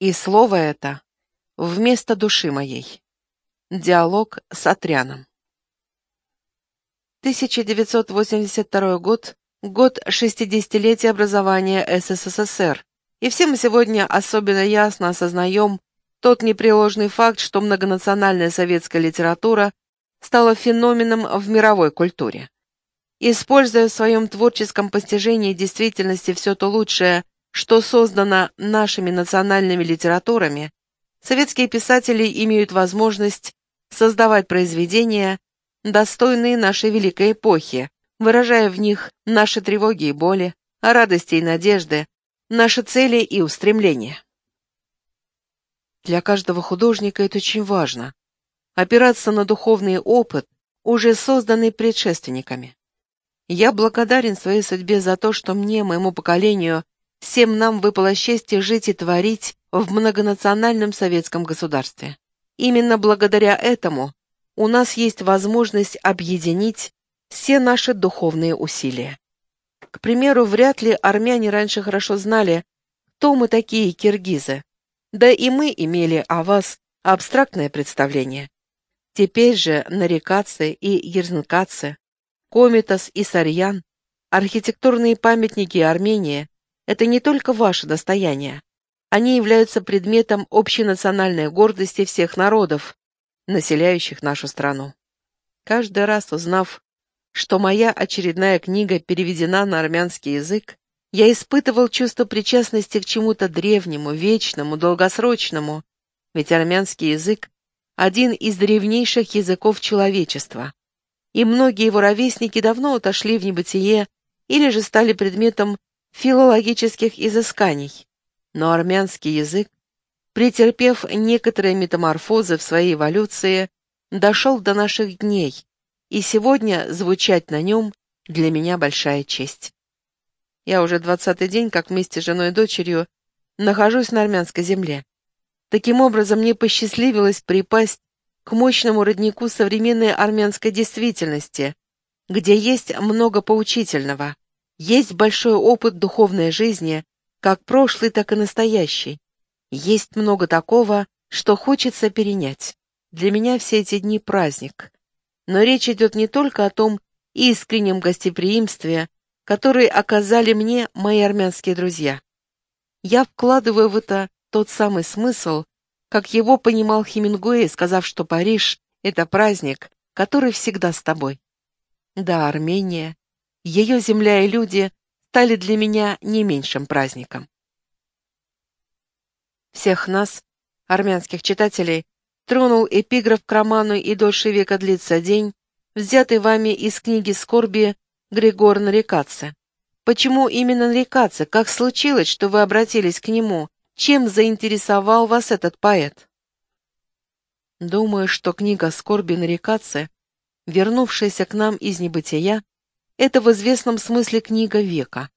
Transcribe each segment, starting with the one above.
И слово это вместо души моей. Диалог с Отряном. 1982 год, год 60-летия образования СССР, и все мы сегодня особенно ясно осознаем тот непреложный факт, что многонациональная советская литература стала феноменом в мировой культуре. Используя в своем творческом постижении действительности все то лучшее, что создано нашими национальными литературами, советские писатели имеют возможность создавать произведения, достойные нашей великой эпохи, выражая в них наши тревоги и боли, радости и надежды, наши цели и устремления. Для каждого художника это очень важно – опираться на духовный опыт, уже созданный предшественниками. Я благодарен своей судьбе за то, что мне, моему поколению, всем нам выпало счастье жить и творить в многонациональном советском государстве. Именно благодаря этому у нас есть возможность объединить все наши духовные усилия. К примеру, вряд ли армяне раньше хорошо знали, кто мы такие киргизы. Да и мы имели о вас абстрактное представление. Теперь же нарекаться и ерзнкаться, Кометас и Сарьян, архитектурные памятники Армении – это не только ваше достояние. Они являются предметом общенациональной гордости всех народов, населяющих нашу страну. Каждый раз узнав, что моя очередная книга переведена на армянский язык, я испытывал чувство причастности к чему-то древнему, вечному, долгосрочному, ведь армянский язык – один из древнейших языков человечества, и многие его ровесники давно отошли в небытие или же стали предметом филологических изысканий. Но армянский язык претерпев некоторые метаморфозы в своей эволюции, дошел до наших дней, и сегодня звучать на нем для меня большая честь. Я уже двадцатый день, как вместе с женой и дочерью, нахожусь на армянской земле. Таким образом, мне посчастливилось припасть к мощному роднику современной армянской действительности, где есть много поучительного, есть большой опыт духовной жизни, как прошлый, так и настоящий, есть много такого, что хочется перенять. Для меня все эти дни праздник. Но речь идет не только о том искреннем гостеприимстве, которое оказали мне мои армянские друзья. Я вкладываю в это тот самый смысл, как его понимал Хемингуэй, сказав, что Париж — это праздник, который всегда с тобой. Да, Армения, ее земля и люди стали для меня не меньшим праздником. Всех нас, армянских читателей, тронул эпиграф к роману «И дольше века длится день», взятый вами из книги «Скорби» Григор Нарекаться. Почему именно Нарекаться? Как случилось, что вы обратились к нему? Чем заинтересовал вас этот поэт? Думаю, что книга «Скорби Нарекаться», вернувшаяся к нам из небытия, это в известном смысле книга века.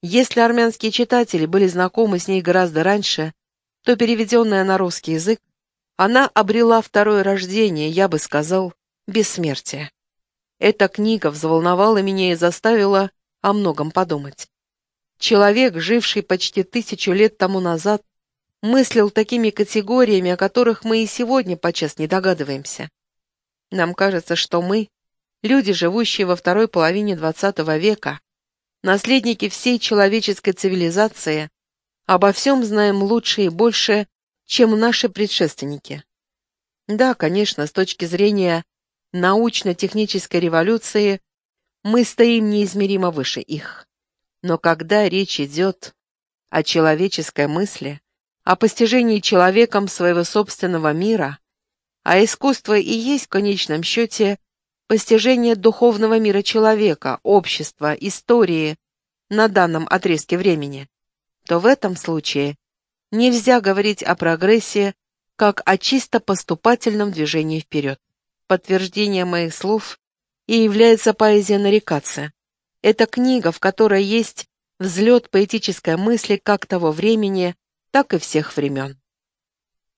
Если армянские читатели были знакомы с ней гораздо раньше, то переведенная на русский язык, она обрела второе рождение, я бы сказал, бессмертие. Эта книга взволновала меня и заставила о многом подумать. Человек, живший почти тысячу лет тому назад, мыслил такими категориями, о которых мы и сегодня подчас не догадываемся. Нам кажется, что мы, люди, живущие во второй половине XX века, наследники всей человеческой цивилизации, обо всем знаем лучше и больше, чем наши предшественники. Да, конечно, с точки зрения научно-технической революции мы стоим неизмеримо выше их. Но когда речь идет о человеческой мысли, о постижении человеком своего собственного мира, а искусство и есть в конечном счете постижение духовного мира человека, общества, истории на данном отрезке времени, то в этом случае нельзя говорить о прогрессе как о чисто поступательном движении вперед. Подтверждение моих слов и является поэзия нарекаться. Это книга, в которой есть взлет поэтической мысли как того времени, так и всех времен.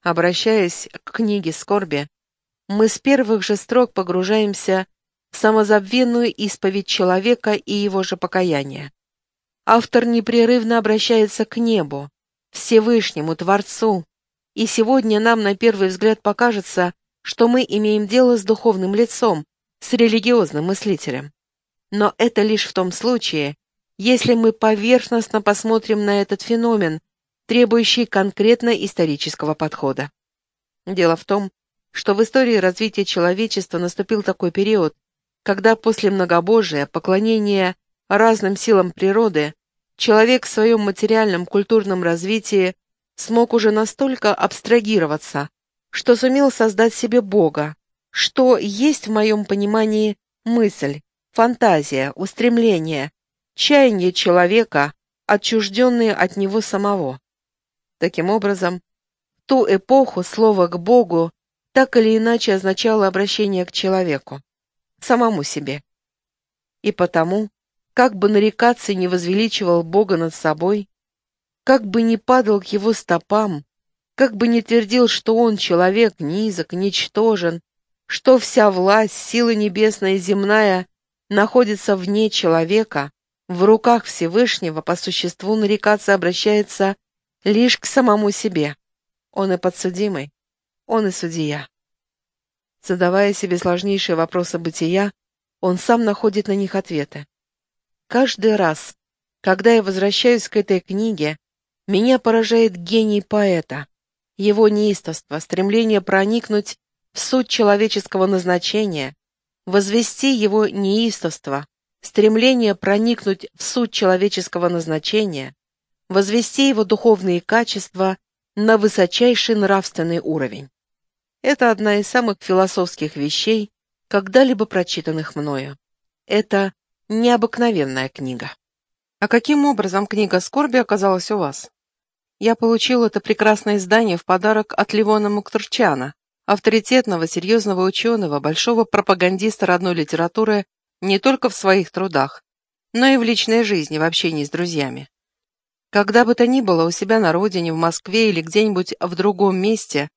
Обращаясь к книге «Скорби», мы с первых же строк погружаемся в самозабвенную исповедь человека и его же покаяние автор непрерывно обращается к небу, Всевышнему, Творцу. И сегодня нам на первый взгляд покажется, что мы имеем дело с духовным лицом, с религиозным мыслителем. Но это лишь в том случае, если мы поверхностно посмотрим на этот феномен, требующий конкретно исторического подхода. Дело в том, что в истории развития человечества наступил такой период, когда после многобожия, поклонения разным силам природы, человек в своем материальном культурном развитии смог уже настолько абстрагироваться, что сумел создать себе Бога, что есть в моем понимании мысль, фантазия, устремление, чаяние человека, отчужденные от него самого. Таким образом, ту эпоху слово «к Богу» так или иначе означало обращение к человеку, самому себе. И потому, как бы нарекаться не возвеличивал Бога над собой, как бы не падал к его стопам, как бы не твердил, что он человек низок, ничтожен, что вся власть, сила небесная и земная находится вне человека, в руках Всевышнего по существу нарекаться обращается лишь к самому себе. Он и подсудимый, он и судья. Задавая себе сложнейшие вопросы бытия, он сам находит на них ответы. Каждый раз, когда я возвращаюсь к этой книге, меня поражает гений поэта, его неистовство, стремление проникнуть в суть человеческого назначения, возвести его неистовство, стремление проникнуть в суть человеческого назначения, возвести его духовные качества на высочайший нравственный уровень. Это одна из самых философских вещей, когда-либо прочитанных мною. Это необыкновенная книга. А каким образом книга скорби оказалась у вас? Я получил это прекрасное издание в подарок от Ливона Муктурчана, авторитетного, серьезного ученого, большого пропагандиста родной литературы не только в своих трудах, но и в личной жизни, в общении с друзьями. Когда бы то ни было у себя на родине, в Москве или где-нибудь в другом месте,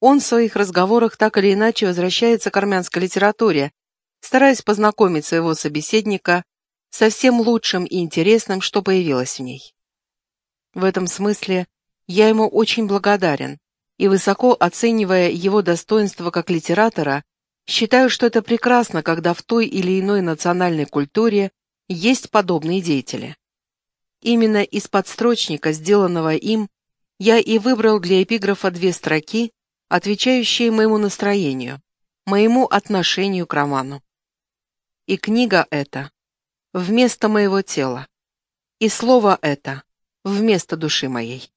он в своих разговорах так или иначе возвращается к армянской литературе, стараясь познакомить своего собеседника со всем лучшим и интересным, что появилось в ней. В этом смысле я ему очень благодарен, и, высоко оценивая его достоинство как литератора, считаю, что это прекрасно, когда в той или иной национальной культуре есть подобные деятели. Именно из подстрочника, сделанного им, я и выбрал для эпиграфа две строки, отвечающие моему настроению, моему отношению к роману. И книга эта вместо моего тела, и слово это вместо души моей.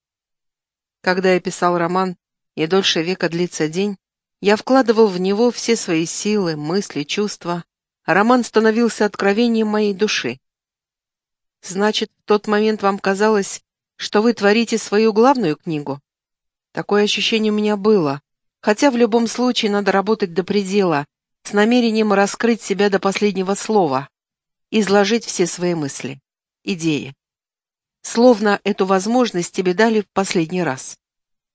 Когда я писал роман «И дольше века длится день», я вкладывал в него все свои силы, мысли, чувства. Роман становился откровением моей души, Значит, в тот момент вам казалось, что вы творите свою главную книгу? Такое ощущение у меня было. Хотя в любом случае надо работать до предела, с намерением раскрыть себя до последнего слова, изложить все свои мысли, идеи. Словно эту возможность тебе дали в последний раз.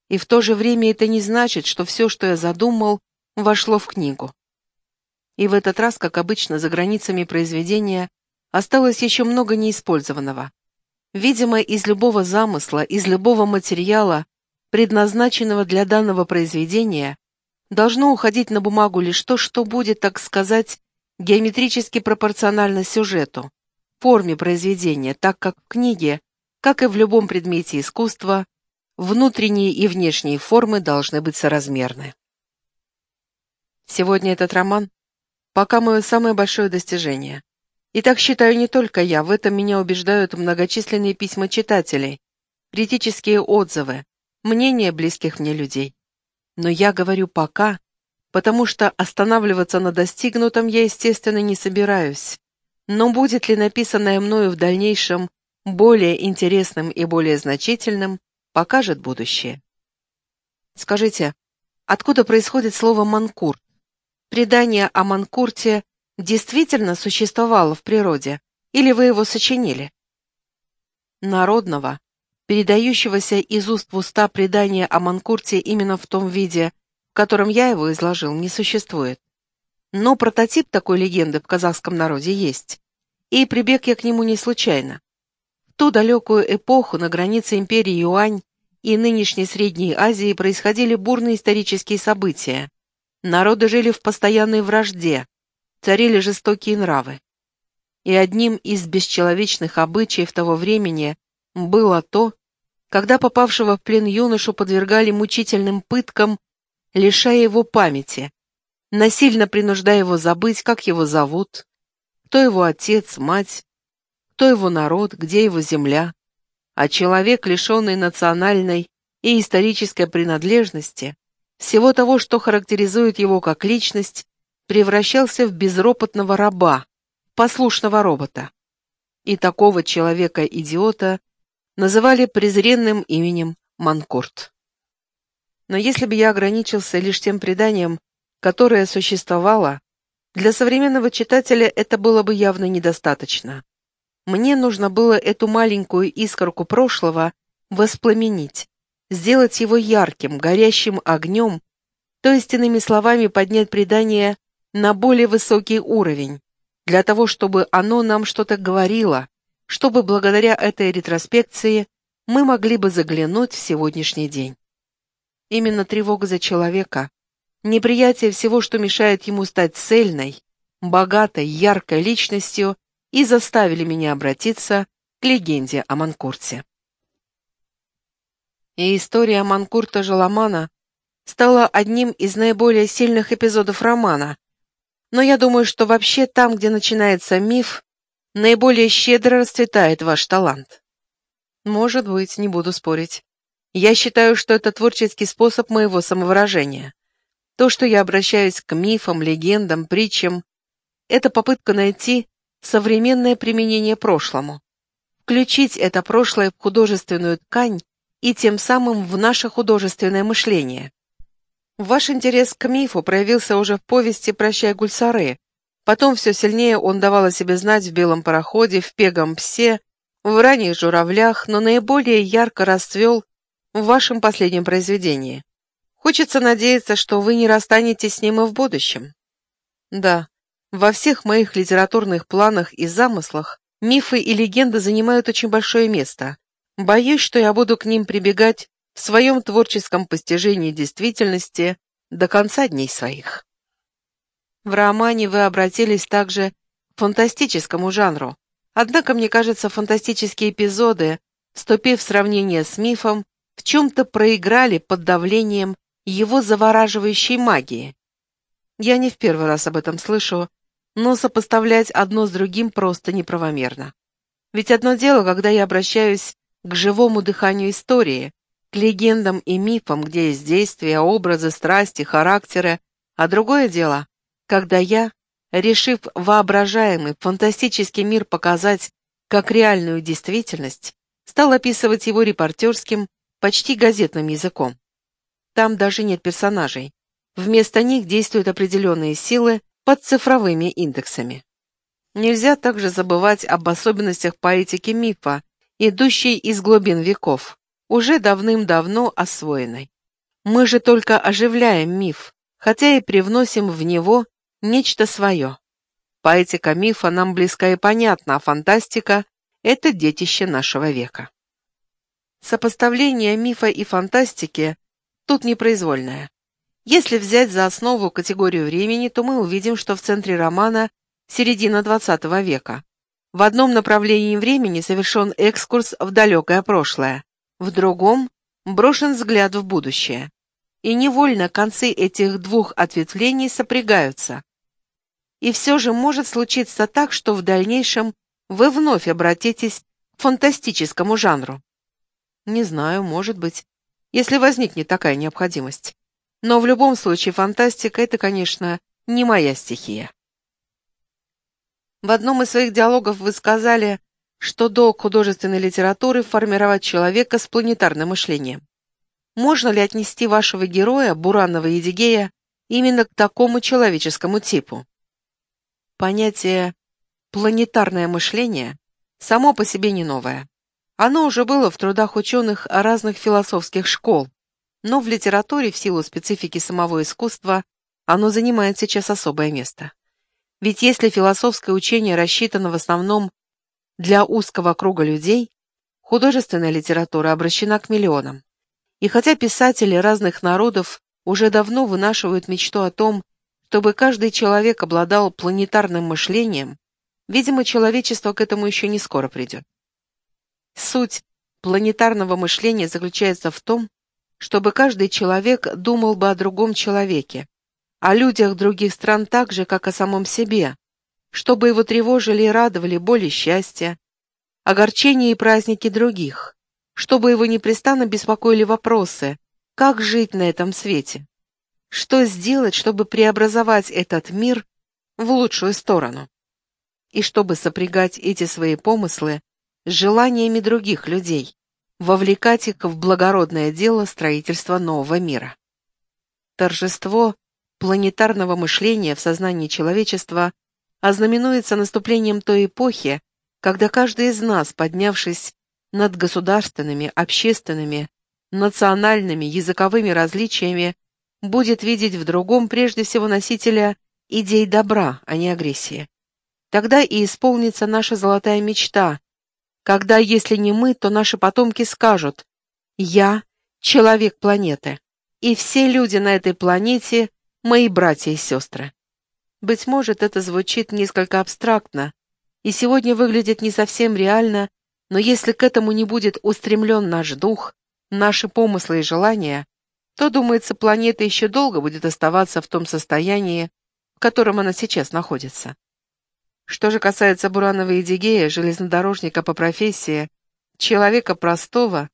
И в то же время это не значит, что все, что я задумал, вошло в книгу. И в этот раз, как обычно, за границами произведения осталось еще много неиспользованного. Видимо, из любого замысла, из любого материала, предназначенного для данного произведения, должно уходить на бумагу лишь то, что будет, так сказать, геометрически пропорционально сюжету, форме произведения, так как в книге, как и в любом предмете искусства, внутренние и внешние формы должны быть соразмерны. Сегодня этот роман пока мое самое большое достижение. И так считаю не только я, в этом меня убеждают многочисленные письма читателей, критические отзывы, мнения близких мне людей. Но я говорю «пока», потому что останавливаться на достигнутом я, естественно, не собираюсь. Но будет ли написанное мною в дальнейшем более интересным и более значительным, покажет будущее. Скажите, откуда происходит слово «манкурт»? Предание о Манкурте действительно существовало в природе, или вы его сочинили? Народного, передающегося из уст в уста предания о Манкурте именно в том виде, в котором я его изложил, не существует. Но прототип такой легенды в казахском народе есть, и прибег я к нему не случайно. В ту далекую эпоху на границе империи Юань и нынешней Средней Азии происходили бурные исторические события. Народы жили в постоянной вражде, царили жестокие нравы. И одним из бесчеловечных обычаев того времени было то, когда попавшего в плен юношу подвергали мучительным пыткам, лишая его памяти, насильно принуждая его забыть, как его зовут, кто его отец, мать, кто его народ, где его земля, а человек, лишенный национальной и исторической принадлежности, всего того, что характеризует его как личность, превращался в безропотного раба, послушного робота. И такого человека-идиота называли презренным именем Манкурт. Но если бы я ограничился лишь тем преданием, которое существовало, для современного читателя это было бы явно недостаточно. Мне нужно было эту маленькую искорку прошлого воспламенить, сделать его ярким, горящим огнем, то есть, иными словами, поднять предание на более высокий уровень, для того, чтобы оно нам что-то говорило, чтобы благодаря этой ретроспекции мы могли бы заглянуть в сегодняшний день. Именно тревога за человека, неприятие всего, что мешает ему стать цельной, богатой, яркой личностью, и заставили меня обратиться к легенде о Манкурте. И история Манкурта Жаламана стала одним из наиболее сильных эпизодов романа, но я думаю, что вообще там, где начинается миф, наиболее щедро расцветает ваш талант. Может быть, не буду спорить. Я считаю, что это творческий способ моего самовыражения. То, что я обращаюсь к мифам, легендам, притчам, это попытка найти современное применение прошлому, включить это прошлое в художественную ткань и тем самым в наше художественное мышление. Ваш интерес к мифу проявился уже в повести «Прощай, Гульсары». Потом все сильнее он давал о себе знать в «Белом пароходе», в «Пегом псе», в «Ранних журавлях», но наиболее ярко расцвел в вашем последнем произведении. Хочется надеяться, что вы не расстанетесь с ним и в будущем. Да, во всех моих литературных планах и замыслах мифы и легенды занимают очень большое место. Боюсь, что я буду к ним прибегать в своем творческом постижении действительности до конца дней своих. В романе вы обратились также к фантастическому жанру, однако, мне кажется, фантастические эпизоды, вступив в сравнение с мифом, в чем-то проиграли под давлением его завораживающей магии. Я не в первый раз об этом слышу, но сопоставлять одно с другим просто неправомерно. Ведь одно дело, когда я обращаюсь к живому дыханию истории, к легендам и мифам, где есть действия, образы, страсти, характеры, а другое дело, когда я, решив воображаемый фантастический мир показать как реальную действительность, стал описывать его репортерским, почти газетным языком. Там даже нет персонажей. Вместо них действуют определенные силы под цифровыми индексами. Нельзя также забывать об особенностях поэтики мифа, идущей из глубин веков уже давным-давно освоенной. Мы же только оживляем миф, хотя и привносим в него нечто свое. Поэтика мифа нам близка и понятна, а фантастика — это детище нашего века. Сопоставление мифа и фантастики тут непроизвольное. Если взять за основу категорию времени, то мы увидим, что в центре романа середина XX века. В одном направлении времени совершен экскурс в далекое прошлое, в другом брошен взгляд в будущее. И невольно концы этих двух ответвлений сопрягаются. И все же может случиться так, что в дальнейшем вы вновь обратитесь к фантастическому жанру. Не знаю, может быть, если возникнет такая необходимость. Но в любом случае фантастика — это, конечно, не моя стихия. В одном из своих диалогов вы сказали, что долг художественной литературы формировать человека с планетарным мышлением. Можно ли отнести вашего героя, Буранова Едигея, именно к такому человеческому типу? Понятие «планетарное мышление» само по себе не новое. Оно уже было в трудах ученых разных философских школ, но в литературе в силу специфики самого искусства оно занимает сейчас особое место. Ведь если философское учение рассчитано в основном для узкого круга людей художественная литература обращена к миллионам. И хотя писатели разных народов уже давно вынашивают мечту о том, чтобы каждый человек обладал планетарным мышлением, видимо, человечество к этому еще не скоро придет. Суть планетарного мышления заключается в том, чтобы каждый человек думал бы о другом человеке, о людях других стран так же, как о самом себе, чтобы его тревожили и радовали боли и счастья, огорчения и праздники других, чтобы его непрестанно беспокоили вопросы, как жить на этом свете, что сделать, чтобы преобразовать этот мир в лучшую сторону, и чтобы сопрягать эти свои помыслы с желаниями других людей, вовлекать их в благородное дело строительства нового мира. Торжество планетарного мышления в сознании человечества ознаменуется наступлением той эпохи, когда каждый из нас, поднявшись над государственными, общественными, национальными, языковыми различиями, будет видеть в другом прежде всего носителя идей добра, а не агрессии. Тогда и исполнится наша золотая мечта, когда, если не мы, то наши потомки скажут «Я — человек планеты, и все люди на этой планете — мои братья и сестры». Быть может, это звучит несколько абстрактно и сегодня выглядит не совсем реально, но если к этому не будет устремлен наш дух, наши помыслы и желания, то, думается, планета еще долго будет оставаться в том состоянии, в котором она сейчас находится. Что же касается Буранова и Дигея, железнодорожника по профессии, человека простого,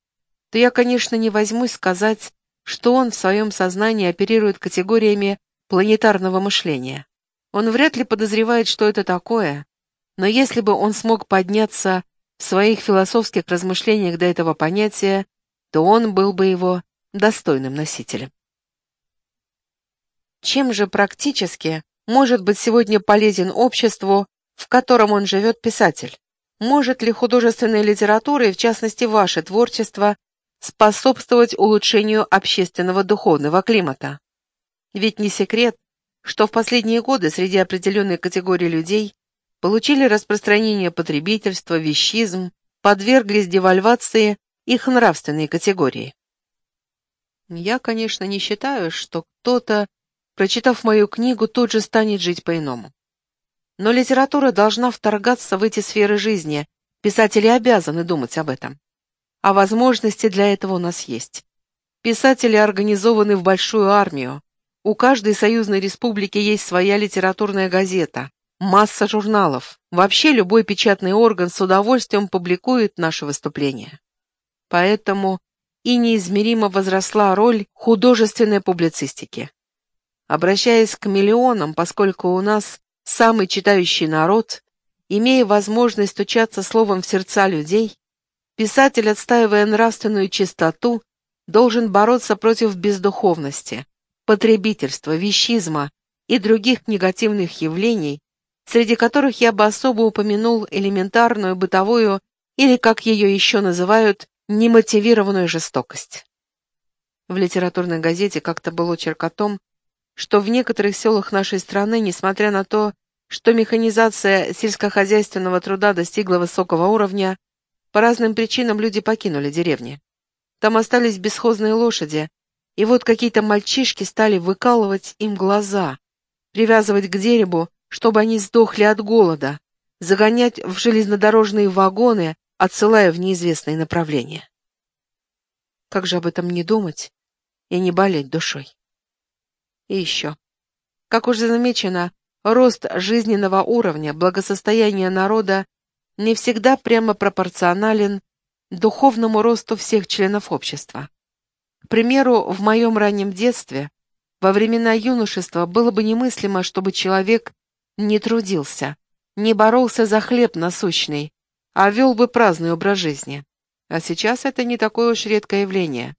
то я, конечно, не возьмусь сказать, что он в своем сознании оперирует категориями планетарного мышления. Он вряд ли подозревает, что это такое, но если бы он смог подняться в своих философских размышлениях до этого понятия, то он был бы его достойным носителем. Чем же практически может быть сегодня полезен обществу в котором он живет писатель? Может ли художественная литература, и в частности ваше творчество, способствовать улучшению общественного духовного климата? Ведь не секрет, что в последние годы среди определенной категории людей получили распространение потребительства, вещизм, подверглись девальвации их нравственные категории. Я, конечно, не считаю, что кто-то, прочитав мою книгу, тут же станет жить по-иному. Но литература должна вторгаться в эти сферы жизни. Писатели обязаны думать об этом. А возможности для этого у нас есть. Писатели организованы в большую армию. У каждой союзной республики есть своя литературная газета, масса журналов. Вообще любой печатный орган с удовольствием публикует наши выступления. Поэтому и неизмеримо возросла роль художественной публицистики. Обращаясь к миллионам, поскольку у нас самый читающий народ, имея возможность стучаться словом в сердца людей, писатель, отстаивая нравственную чистоту, должен бороться против бездуховности, потребительства, вещизма и других негативных явлений, среди которых я бы особо упомянул элементарную бытовую или, как ее еще называют, немотивированную жестокость. В литературной газете как-то был очерк о том, что в некоторых селах нашей страны, несмотря на то, что механизация сельскохозяйственного труда достигла высокого уровня, по разным причинам люди покинули деревни. Там остались бесхозные лошади, и вот какие-то мальчишки стали выкалывать им глаза, привязывать к дереву, чтобы они сдохли от голода, загонять в железнодорожные вагоны, отсылая в неизвестные направления. Как же об этом не думать и не болеть душой? И еще. Как уже замечено, рост жизненного уровня, благосостояния народа не всегда прямо пропорционален духовному росту всех членов общества. К примеру, в моем раннем детстве, во времена юношества, было бы немыслимо, чтобы человек не трудился, не боролся за хлеб насущный, а вел бы праздный образ жизни. А сейчас это не такое уж редкое явление.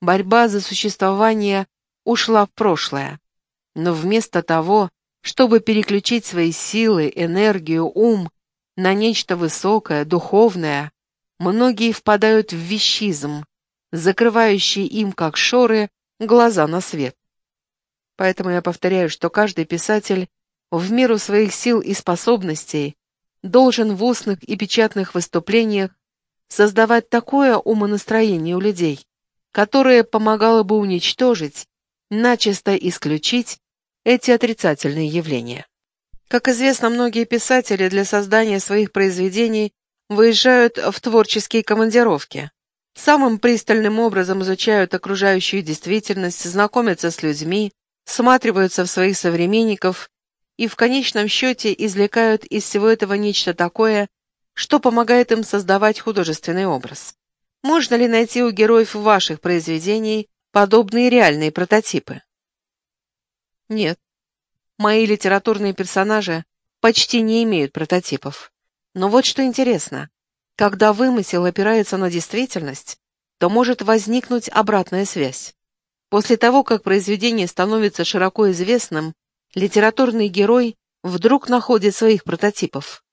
Борьба за существование ушла в прошлое. Но вместо того, чтобы переключить свои силы, энергию, ум на нечто высокое, духовное, многие впадают в вещизм, закрывающий им, как шоры, глаза на свет. Поэтому я повторяю, что каждый писатель в меру своих сил и способностей должен в устных и печатных выступлениях создавать такое умонастроение у людей, которое помогало бы уничтожить, начисто исключить эти отрицательные явления. Как известно, многие писатели для создания своих произведений выезжают в творческие командировки. Самым пристальным образом изучают окружающую действительность, знакомятся с людьми, всматриваются в своих современников и в конечном счете извлекают из всего этого нечто такое, что помогает им создавать художественный образ. Можно ли найти у героев ваших произведений подобные реальные прототипы? Нет. Мои литературные персонажи почти не имеют прототипов. Но вот что интересно. Когда вымысел опирается на действительность, то может возникнуть обратная связь. После того, как произведение становится широко известным, литературный герой вдруг находит своих прототипов.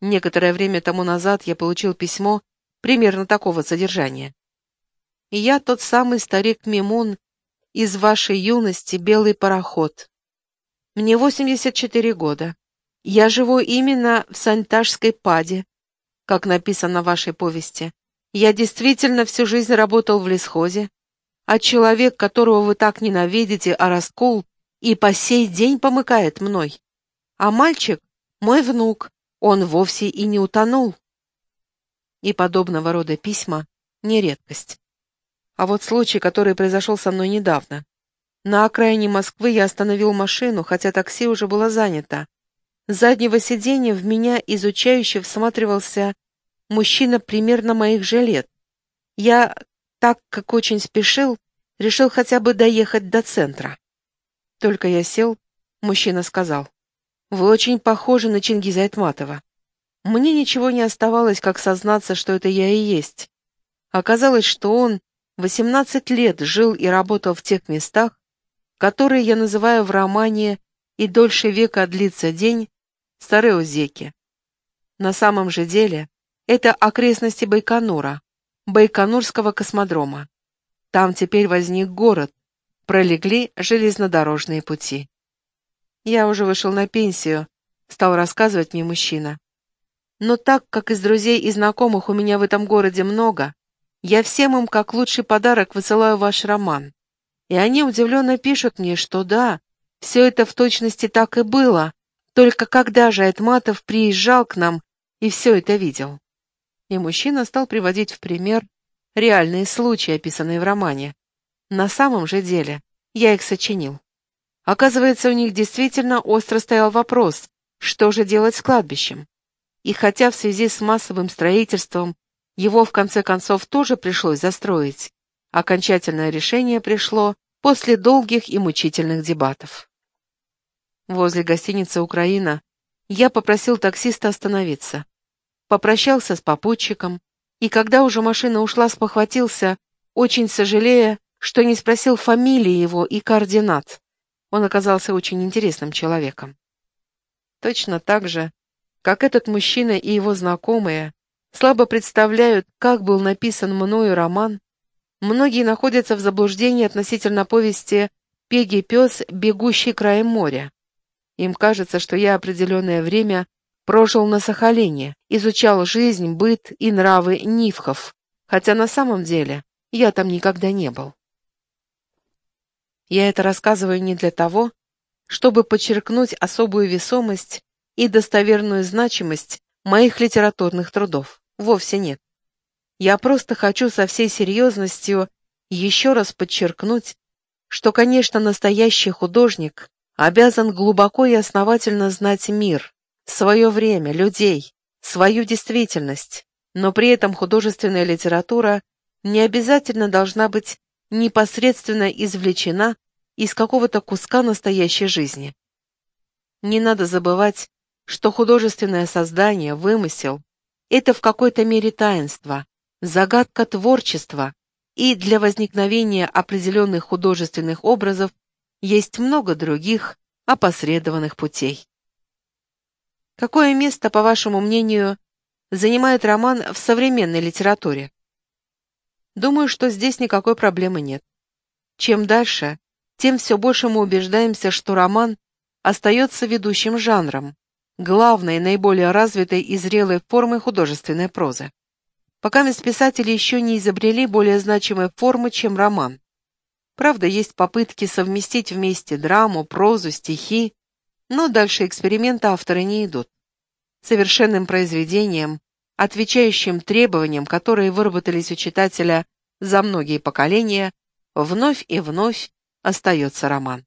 Некоторое время тому назад я получил письмо примерно такого содержания. «Я тот самый старик Мимун из вашей юности, белый пароход. Мне 84 года. Я живу именно в Сантажской паде, как написано в вашей повести. Я действительно всю жизнь работал в лесхозе, а человек, которого вы так ненавидите, Араскул, и по сей день помыкает мной. А мальчик — мой внук, он вовсе и не утонул. И подобного рода письма — не редкость. А вот случай, который произошел со мной недавно. На окраине Москвы я остановил машину, хотя такси уже было занято. С заднего сиденья в меня изучающе всматривался мужчина примерно моих же лет. Я, так как очень спешил, решил хотя бы доехать до центра. Только я сел, мужчина сказал, «Вы очень похожи на Чингиза Айтматова». Мне ничего не оставалось, как сознаться, что это я и есть. Оказалось, что он 18 лет жил и работал в тех местах, которые я называю в романе «И дольше века длится день» Стареозеки. На самом же деле это окрестности Байконура, Байконурского космодрома. Там теперь возник город, пролегли железнодорожные пути. Я уже вышел на пенсию, стал рассказывать мне мужчина. Но так как из друзей и знакомых у меня в этом городе много, я всем им как лучший подарок высылаю ваш роман. И они удивленно пишут мне, что да, все это в точности так и было, только когда же Айтматов приезжал к нам и все это видел? И мужчина стал приводить в пример реальные случаи, описанные в романе. На самом же деле я их сочинил. Оказывается, у них действительно остро стоял вопрос, что же делать с кладбищем. И хотя в связи с массовым строительством его в конце концов тоже пришлось застроить, окончательное решение пришло после долгих и мучительных дебатов. Возле гостиницы «Украина» я попросил таксиста остановиться попрощался с попутчиком, и когда уже машина ушла, спохватился, очень сожалея, что не спросил фамилии его и координат. Он оказался очень интересным человеком. Точно так же, как этот мужчина и его знакомые слабо представляют, как был написан мною роман, многие находятся в заблуждении относительно повести «Пеги пес, бегущий краем моря». Им кажется, что я определенное время Прожил на Сахалине, изучал жизнь, быт и нравы нивхов, хотя на самом деле я там никогда не был. Я это рассказываю не для того, чтобы подчеркнуть особую весомость и достоверную значимость моих литературных трудов. Вовсе нет. Я просто хочу со всей серьезностью еще раз подчеркнуть, что, конечно, настоящий художник обязан глубоко и основательно знать мир, свое время, людей, свою действительность, но при этом художественная литература не обязательно должна быть непосредственно извлечена из какого-то куска настоящей жизни. Не надо забывать, что художественное создание, вымысел — это в какой-то мере таинство, загадка творчества, и для возникновения определенных художественных образов есть много других опосредованных путей. Какое место, по вашему мнению, занимает роман в современной литературе? Думаю, что здесь никакой проблемы нет. Чем дальше, тем все больше мы убеждаемся, что роман остается ведущим жанром, главной, наиболее развитой и зрелой формой художественной прозы. Пока писатели еще не изобрели более значимой формы, чем роман. Правда, есть попытки совместить вместе драму, прозу, стихи, но дальше эксперимента авторы не идут. Совершенным произведением, отвечающим требованиям, которые выработались у читателя за многие поколения, вновь и вновь остается роман.